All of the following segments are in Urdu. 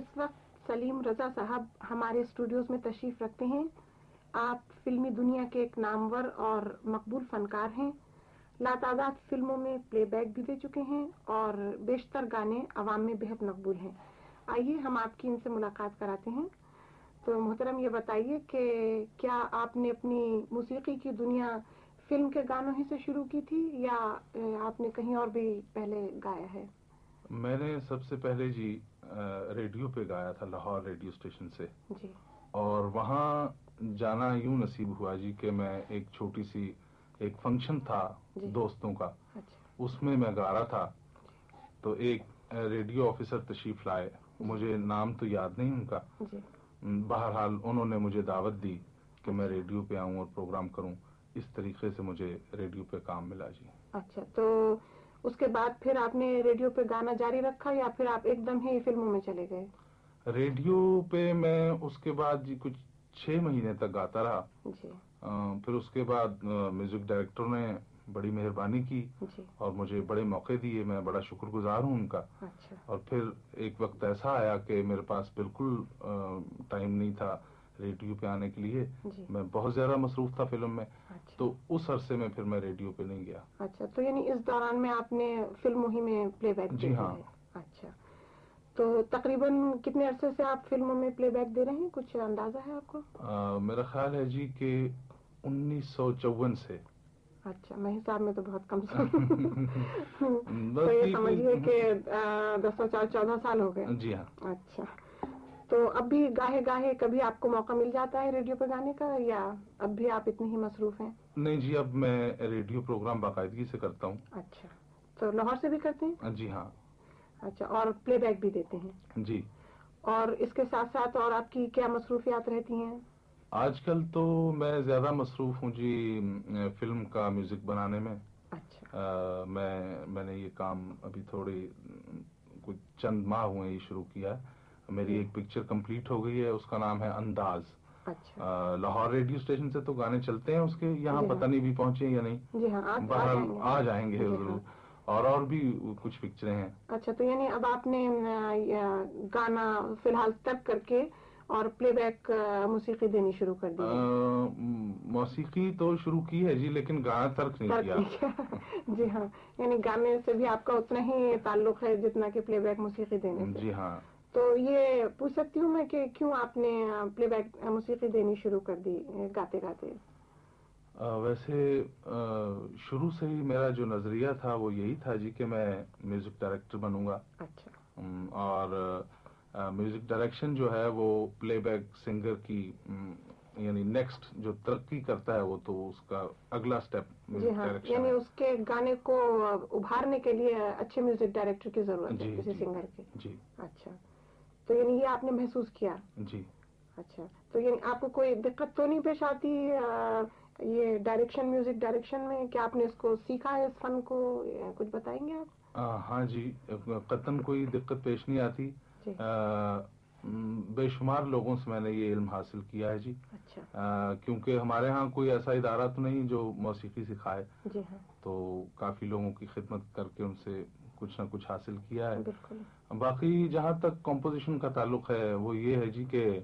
اس وقت سلیم رضا صاحب ہمارے اسٹوڈیوز میں تشریف رکھتے ہیں۔ آپ فلمی دنیا کے ایک نامور اور مقبول فنکار ہیں۔ لاتعداد فلموں میں پلے بیک بھی دے چکے ہیں اور بیشتر گانے عوام میں بہت مقبول ہیں۔ آئیے ہم آپ کی ان سے ملاقات کراتے ہیں۔ تو محترم یہ بتائیے کہ کیا آپ نے اپنی موسیقی کی دنیا فلم کے گانوں ہی سے شروع کی تھی یا آپ نے کہیں اور بھی پہلے گایا ہے؟ میں نے سب سے پہلے جی ریڈیو پہ گایا تھا لاہور ریڈیو اسٹیشن سے۔ جی۔ اور وہاں جانا یوں نصیب ہوا جی کہ میں ایک چھوٹی سی ایک فنکشن تھا جی۔ دوستوں کا۔ اچھا۔ اس میں میں گا رہا تھا۔ تو ایک ریڈیو آفیسر تشریف لائے۔ مجھے نام تو یاد نہیں ان کا۔ جی۔ بہرحال انہوں نے مجھے دعوت دی کہ میں ریڈیو پہ آؤں اور پروگرام کروں۔ اس طریقے سے مجھے ریڈیو پہ کام ملا جی۔ اچھا تو اس کے بعد پھر آپ نے ریڈیو پہ گانا جاری رکھا یا پھر آپ ایک دم ہی فلموں میں چلے گئے؟ ریڈیو پہ میں اس کے بعد جی کچھ چھ مہینے تک گاتا رہا۔ جی۔ پھر اس کے بعد میوزک ڈائریکٹر نے بڑی مہربانی کی جی۔ اور مجھے بڑے موقع دیے میں بڑا شکر گزار ہوں ان کا۔ اچھا۔ اور پھر ایک وقت ایسا آیا کہ میرے پاس بالکل ٹائم نہیں تھا۔ ریڈیو پہ آنے کے لیے جی۔ میں بہت زیادہ مصروف تھا فلم میں اچھا۔ تو اس عرصے میں پھر میں ریڈیو پہ نہیں گیا۔ اچھا تو یعنی اس دوران میں آپ نے فلموں ہی میں پلے بیک جی ہاں۔ اچھا۔ تو تقریباً کتنے عرصے سے آپ فلموں میں پلے بیک دے رہے ہیں؟ کچھ اندازہ ہے آپ کو؟ میرا خیال ہے جی کہ انیس سو چون سے۔ اچھا میں حساب میں تو بہت کم تو یہ۔ سمجھیے کہ دس سو چار چودہ سال ہو گئے۔ جی ہاں۔ اچھا۔ تو اب بھی گاہے گاہے کبھی آپ کو موقع مل جاتا ہے ریڈیو پہ گانے کا یا اب بھی آپ اتنے ہی مصروف ہیں؟ نہیں جی اب میں ریڈیو پروگرام باقاعدگی سے کرتا ہوں۔ اچھا تو لاہور سے بھی کرتے ہیں؟ جی ہاں۔ اچھا اور پلے بیک بھی دیتے ہیں؟ جی۔ اور اس کے ساتھ ساتھ اور آپ کی کیا مصروفیات رہتی ہیں؟ آج کل تو میں زیادہ مصروف ہوں جی فلم کا میوزک بنانے میں۔ اچھا۔ میں میں نے یہ کام ابھی تھوڑی کچھ چند ماہ ہوئے یہ شروع کیا۔ ہے میری ایک پکچر کمپلیٹ ہو گئی ہے اس کا نام ہے انداز۔ اچھا۔ لاہور ریڈیو اسٹیشن سے تو گانے چلتے ہیں اس کے یہاں جی ہاں۔ پتہ نہیں بھی پہنچے یا نہیں۔ جی ہاں بہرحال آ جائیں گے جی ہاں۔ ضرور۔ اور اور بھی کچھ پکچریں ہیں۔ اچھا تو یعنی اب آپ نے گانا فی الحال ترک کر کے اور پلے بیک موسیقی دینی شروع کر دی۔ موسیقی تو شروع کی ہے جی لیکن گانا ترک نہیں کیا۔ جی ہاں یعنی گانے سے بھی آپ کا اتنا ہی تعلق ہے جتنا کہ پلے بیک موسیقی دینے جی ہاں۔ تو یہ پوچھ سکتی ہوں میں کہ کیوں آپ نے پلے بیک موسیقی دینی شروع کر دی گاتے گاتے؟ ویسے شروع سے ہی میرا جو نظریہ تھا وہ یہی تھا جی کہ میں میوزک ڈائریکٹر بنوں گا۔ اچھا۔ اور میوزک ڈائریکشن جو ہے وہ پلے بیک سنگر کی یعنی نیکسٹ جو ترقی کرتا ہے وہ تو اس کا اگلا اسٹیپ جی ہاں یعنی اس کے گانے کو ابھارنے کے لیے اچھے میوزک ڈائریکٹر کی ضرورت ہے جی کسی جی۔ سنگر کی۔ جی۔ اچھا۔ تو یعنی یہ آپ نے محسوس کیا؟ جی۔ اچھا۔ تو یعنی آپ کو کوئی دقت تو نہیں پیش آتی یہ ڈائریکشن میوزک ڈائریکشن میں کہ آپ نے اس کو سیکھا ہے اس فن کو؟ کچھ بتائیں گے آپ؟ ہاں جی۔ قطن کوئی دقت پیش نہیں آتی۔ جی۔ بے شمار لوگوں سے میں نے یہ علم حاصل کیا ہے جی۔ اچھا۔ کیونکہ ہمارے ہاں کوئی ایسا ادارہ تو نہیں جو موسیقی سکھائے۔ جی ہاں۔ تو کافی لوگوں کی خدمت کر کے ان سے کچھ نہ کچھ حاصل کیا ہے۔ بالکل۔ باقی جہاں تک کمپوزیشن کا تعلق ہے وہ یہ ہے جی کہ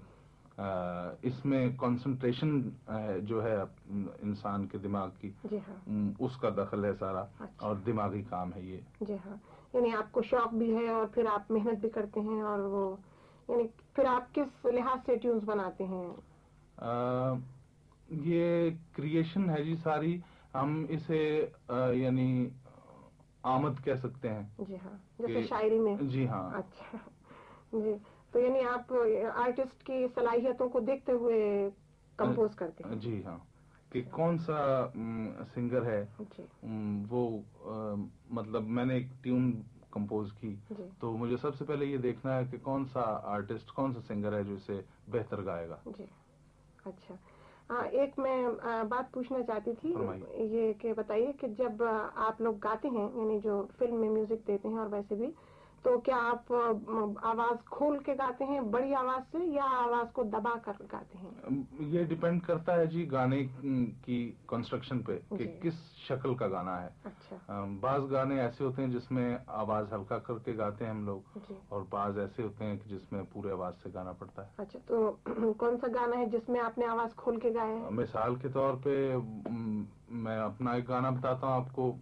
اس میں کنسنٹریشن جو ہے انسان کے دماغ کی جی ہاں۔ اس کا دخل ہے سارا۔ اچھا۔ اور دماغی کام ہے یہ۔ جی ہاں۔ یعنی آپ کو شوق بھی ہے اور پھر آپ محنت بھی کرتے ہیں اور وہ یعنی پھر آپ کس لحاظ سے ٹیونز بناتے ہیں؟ یہ کریشن ہے جی ساری۔ ہم اسے یعنی آمد کہہ سکتے ہیں جی ہاں جیسے شاعری میں۔ جی ہاں۔ اچھا۔ جی تو یعنی آپ آرٹسٹ کی صلاحیتوں کو دیکھتے ہوئے کمپوز کرتے ہیں۔ جی ہاں کہ کون سا سنگر ہے۔ جی۔ وہ مطلب میں نے ایک ٹیون کمپوز کی۔ جی۔ تو مجھے سب سے پہلے یہ دیکھنا ہے کہ کون سا آرٹسٹ کون سا سنگر ہے جو اسے بہتر گائے گا۔ جی۔ اچھا۔ ایک میں بات پوچھنا چاہتی تھی۔ یہ کہ بتائیے کہ جب آپ لوگ گاتے ہیں یعنی جو فلم میں میوزک دیتے ہیں اور ویسے بھی تو کیا آپ آواز کھول کے گاتے ہیں بڑی آواز سے یا آواز کو دبا کر گاتے ہیں؟ یہ ڈیپینڈ کرتا ہے جی گانے کی کنسٹرکشن پہ کہ جی۔ کس شکل کا گانا ہے۔ اچھا۔ بعض گانے ایسے ہوتے ہیں جس میں آواز ہلکا کر کے گاتے ہیں ہم لوگ جی۔ اور بعض ایسے ہوتے ہیں جس میں پورے آواز سے گانا پڑتا ہے۔ اچھا تو کون سا گانا ہے جس میں آپ نے آواز کھول کے گایا ہے؟ مثال کے طور پہ میں اپنا ایک گانا بتاتا ہوں آپ کو۔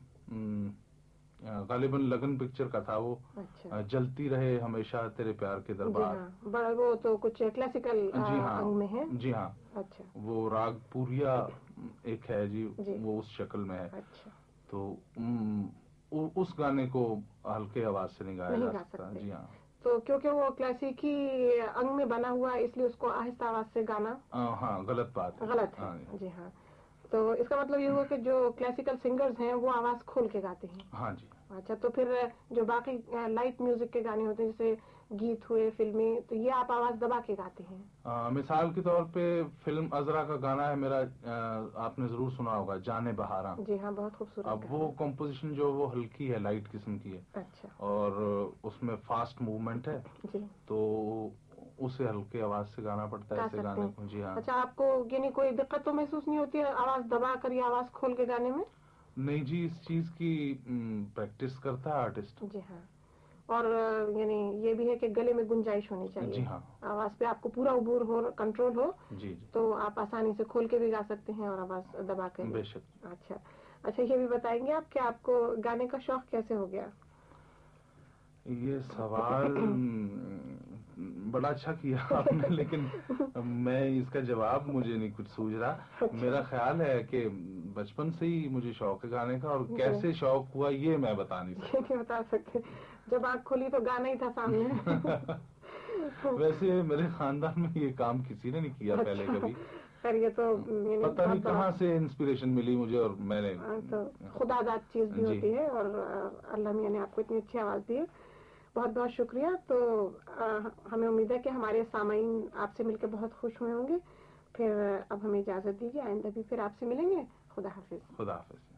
غالباً لگن پکچر کا تھا وہ اچھا۔ جلتی رہے ہمیشہ تیرے پیار کے جی دربار ہاں بڑا وہ تو کچھ کلاسیکل جی ہاں۔ ہے۔ جی ہاں۔ اچھا۔ وہ راگ پوریا ایک ہے جی جی۔ وہ اس شکل میں ہے۔ اچھا۔ تو اس گانے کو ہلکے آواز سے نہیں گایا جا سکتا۔ جی ہاں۔ تو کیونکہ وہ کلاسیکی انگ میں بنا ہوا ہے اس لیے اس کو آہستہ آواز سے گانا۔ ہاں غلط بات ہے۔ غلط ہاں ہے جی ہاں۔ تو اس کا مطلب یہ ہوا کہ جو کلاسیکل سنگرز ہیں وہ آواز کھول کے گاتے ہیں۔ ہاں جی۔ اچھا تو پھر جو باقی لائٹ میوزک کے گانے ہوتے ہیں جیسے گیت ہوئے فلمیں تو یہ آپ آواز دبا کے گاتے ہیں؟ آ، مثال کے طور پہ فلم ازرا کا گانا ہے میرا آ، آپ نے ضرور سنا ہوگا جانے بہاراں جی ہاں بہت خوبصورت اب وہ کمپوزیشن جو وہ ہلکی ہے لائٹ قسم کی ہے۔ اچھا۔ اور اس میں فاسٹ موومنٹ ہے۔ جی۔ تو اسے ہلکے آواز سے گانا پڑتا ہے ایسے گانے۔ کو۔ جی ہاں۔ اچھا آپ کو یعنی کوئی دقت تو محسوس نہیں ہوتی ہے آواز دبا کر یا آواز کھول کے گانے میں؟ نہیں جی اس چیز کی پریکٹس کرتا ہے آرٹسٹ جی ہاں۔ اور یعنی یہ بھی ہے کہ گلے میں گنجائش ہونی چاہیے۔ جی ہاں۔ آواز پہ آپ کو پورا عبور ہو کنٹرول ہو جی جی۔ تو آپ آسانی سے کھول کے بھی گا سکتے ہیں اور آواز دبا کر بھی۔ بے شک۔ اچھا۔ اچھا یہ بھی بتائیں گے آپ کہ آپ کو گانے کا شوق کیسے ہو گیا؟ یہ سوال بڑا اچھا کیا آپ نے لیکن میں اس کا جواب مجھے نہیں کچھ سوچ رہا۔ میرا خیال ہے کہ بچپن سے ہی مجھے شوق ہے گانے کا اور کیسے شوق ہوا یہ میں بتا نہیں نہیں بتا سکتے جب آنکھ کھولی تو گانا ہی تھا سامنے۔ سکتا ویسے میرے خاندان میں یہ کام کسی نے نہیں کیا پہلے اچھا۔ کبھی۔ خیر یہ تو یعنی پتہ نہیں کہاں سے انسپریشن ملی مجھے اور میں نے۔ ہاں، خدا داد چیز بھی جی۔ ہوتی ہے اور اللہ میاں نے آپ کو اتنی اچھی آواز دی۔ ہے بہت بہت شکریہ۔ تو ہمیں امید ہے کہ ہمارے سامعین آپ سے مل کے بہت خوش ہوئے ہوں گے۔ پھر اب ہمیں اجازت دیجیے، آئندہ بھی پھر آپ سے ملیں گے۔ خدا حافظ۔ خدا حافظ۔